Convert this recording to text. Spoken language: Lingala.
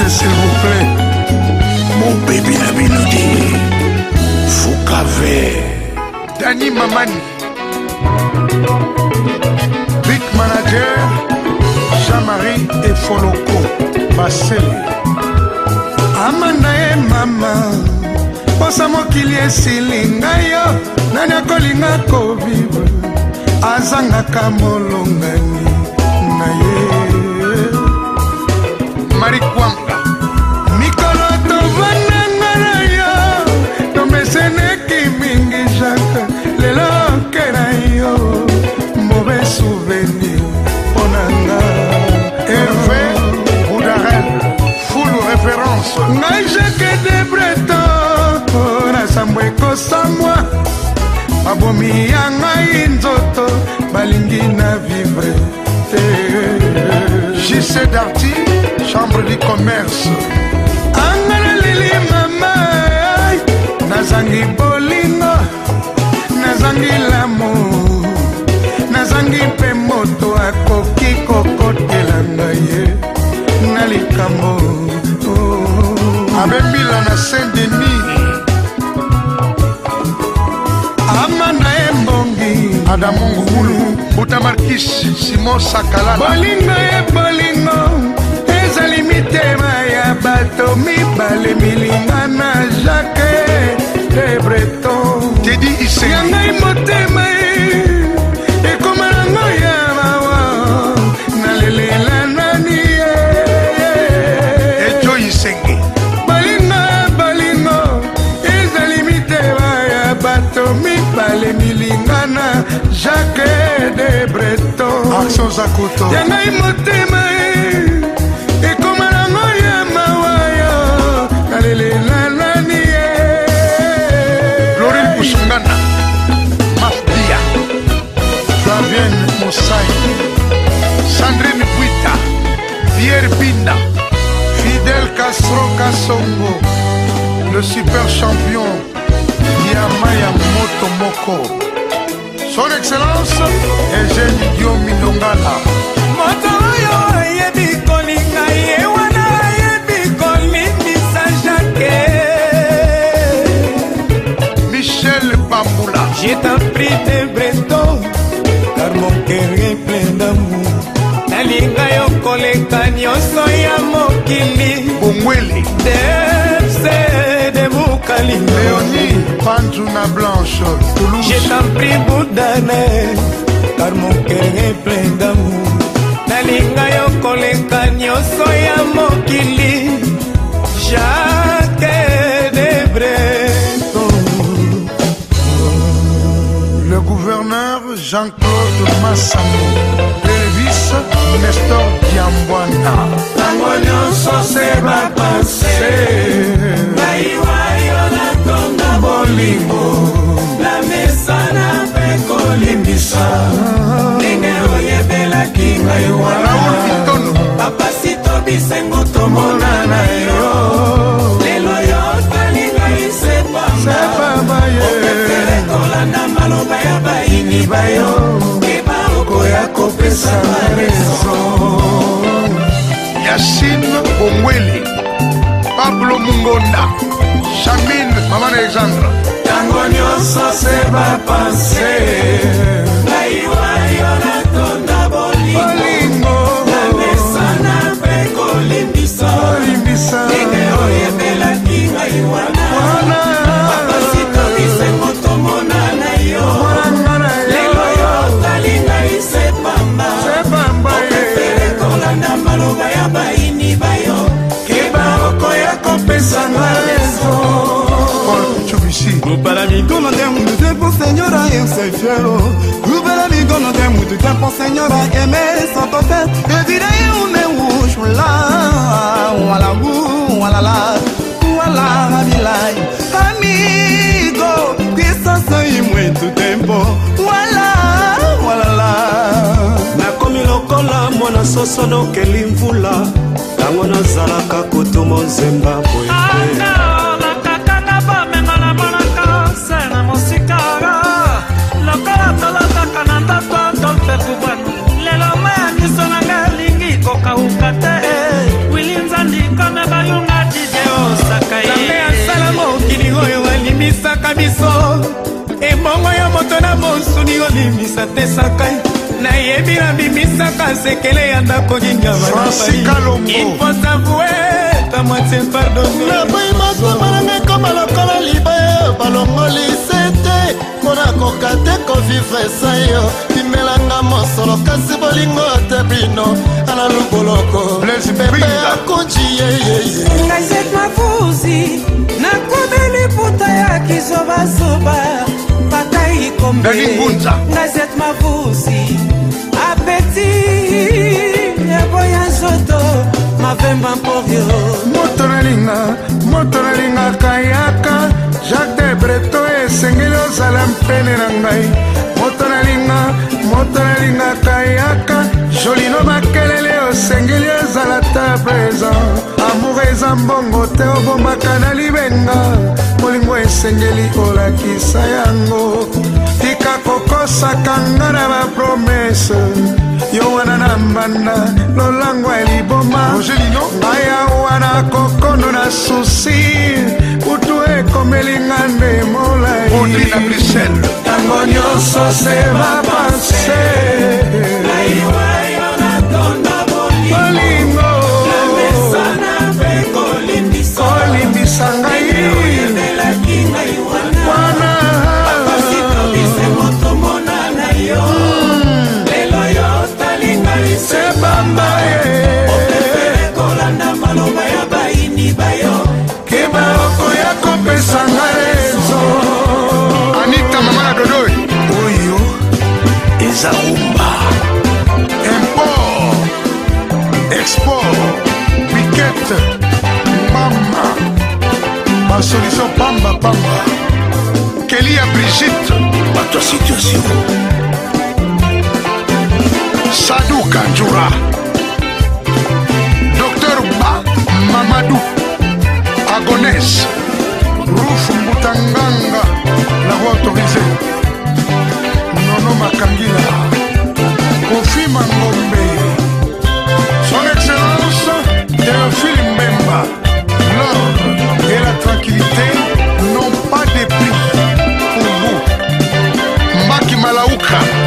vite s'il vous plaît mobebi na bino te fukave dani mamani big manager jean-marie efoloko basele amanda ye mama mposa mokili esili ngai yo nani akolinga kovivre azangaka molongani ngai jeke de breton na sambo ekosamwa mabomi ya ngai nzoto balingi na vivre te jc darti chambre du commerce angana lili mama nazangi bolingo nazangi la saint-denis ama na ye mbongi adamu ngugulu butamarkis simon sakala bolingo ye bolingo ezali mitema ya bato mibale milinga na jacke de breton tedi isengai jacke de breton ah, action zakuto e, e ya ngai motema ekoma nango ya mawaya kalelela nani ye loril busungana mafdia flavien mosai sandrine buita pierre binda fidel castro kasongo le super champion yama ya moto moko son excellence egeni dio mindongala moto oyo ayebi kolinga ye wana ayebi kolimisa jake michel bambula je t'amprie de breto car mon cœur est plein d'amour nalinga yo koleka nyonso ya mokili bongweli debse de bukalinga Pantuna Blanche, Toulouse. Je t'en prie, Boudane, car mon cœur est plein d'amour. nalinga yo koleka nyonso ya mokili jacque de breton le gouverneur jean-claude massamo elvis nestor diambwana ntango nyonso motema na yo lelo yo talingai sepamba opefele kolanda maloba ya bayini bayo keba okoya kopesa barezo yasine bongweli pablo mungonda chamine mama alexandre ntango nyonso se bapanse mikono nde mutu tempo senyora eu sei fiero kuvela mikono nde mutu tempo senyora eme santote evirei umeushula walagu walala wala habilai amigo kisasa imwetu tempo wala walala nakomi lokola mwana soso nokeli mvula ntango nazalaka kotumo nzemba boye na biso ebongo ya moto na mosuni olimbisa te sakai nayebi nabimisaka sekele ya ndako gingaaaipotavue moitié pardonne nabai makomananga ekoma lokola libaya balongoli sete mpo nakoka te kovivre esa yo bimelanga mosolo kasi bolingo te bino ala luboloko pepe akunji yeyeye kizobazoba patai kombebunza gazete mavuzi apeti eboya nzoto mavemba mporio moto nalinga moto nalingaka yaka jacques de breton esengeli ozala mpene na ngai moto nalinga moto nalingaka yaka jolino makelele osengeli ozala ta présent amour eza mbongo te obombaka na libenga molingo esengeli olakisa yango tika kokosakanga na bapromese yo wana na mbanda lolangwa ya liboma ngai awa na kokondo na susi kutu ekomelinga nde molai ntango nyonso se bapanse eza rumba import export bikete mama basolution pamba pamba keli ya brigite bato ya situation Huh.